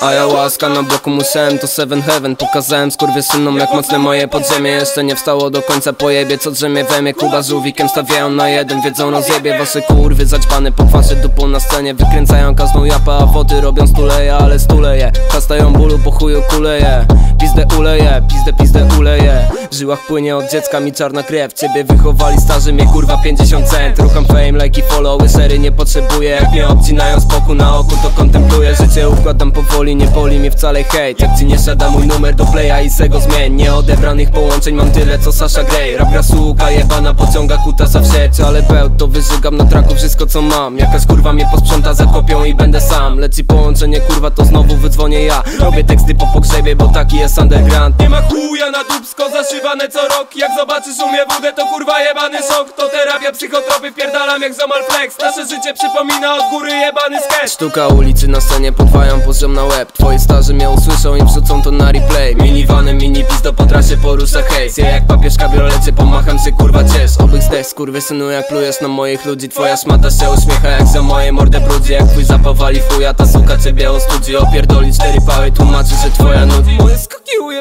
A ja łaska na bloku musiałem to Seven Heaven. Pokazałem skurwysynom jak mocne moje podziemie. Jeszcze nie wstało do końca pojebie co drzemie we mnie. Kuba z żółwikiem stawiają na jeden Wiedzą rozjebie. Wasze kurwy zaćpane po kwasie dupą na scenie. Wykręcają każdą japę a woty robią stuleje Ale stuleje. Kastają bólu po chuju kuleje. Pizdę uleje, pizdę pizdę uleje W żyłach płynie od dziecka mi czarna krew. Ciebie wychowali starzy mnie kurwa 50 cent. Rucham fame, lajki, followy, szery nie potrzebuję. Jak mnie obcinają z boku na oku to kontempluję Życie. Układam powoli, nie boli mnie wcale hejt. Jak ci nie siada mój numer do playa i se go zmień. Nieodebranych połączeń mam tyle co Sasha Grey. Rap suka jebana pociąga kutasa w sieć Ale bełt to wyżygam na traku wszystko co mam. Jakaś kurwa mnie posprząta za kopią i będę sam. Leci połączenie kurwa to znowu wydzwonię ja. Robię teksty po pogrzebie bo taki jest underground. Nie ma na dubsko zaszywane co rok. Jak zobaczysz u mnie to kurwa jebany szok To terapia psychotropy wpierdalam jak Zomal Flex. Nasze życie przypomina od góry jebany sketch. Sztuka ulicy na scenie podwają poziom na łeb. Twoi starzy mnie usłyszą i wrzucą to na replay. Minivanem, mini pisto po trasie porusza hejs. Ja jak papież kabriolecie pomacham się kurwa ciesz. Obych zdech skurwy synu jak plujesz na moich ludzi. Twoja szmata się uśmiecha jak za moje mordę brudzi. Jak twój zapawali fuja ta suka ciebie ostudzi. Opierdoli cztery pały tłumaczy, że twoja nudzi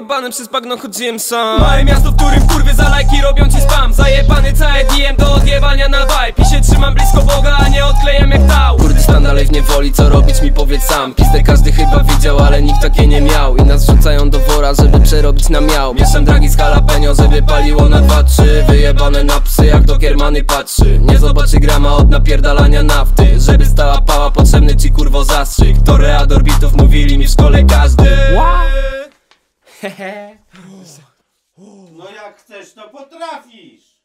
Ujebane przez bagno chodziłem sam Małe miasto, w którym kurwy za lajki robią ci spam. Zajebany całe DM do odjebania na vibe. I się trzymam blisko Boga, a nie odklejam jak tał Kurdystan dalej w niewoli, co robić mi powiedz sam. Pizdę każdy chyba widział, ale nikt takiej nie miał. I nas rzucają do wora, żeby przerobić na miał. Mieszam dragi z jalapeno, żeby paliło na dwa, trzy. Wyjebane na psy, jak do kiermany patrzy. Nie zobaczy grama od napierdalania nafty. Żeby stała pała, potrzebny ci kurwo zastrzyk. Toreador bitów mówili mi w szkole każdy No jak chcesz, to potrafisz.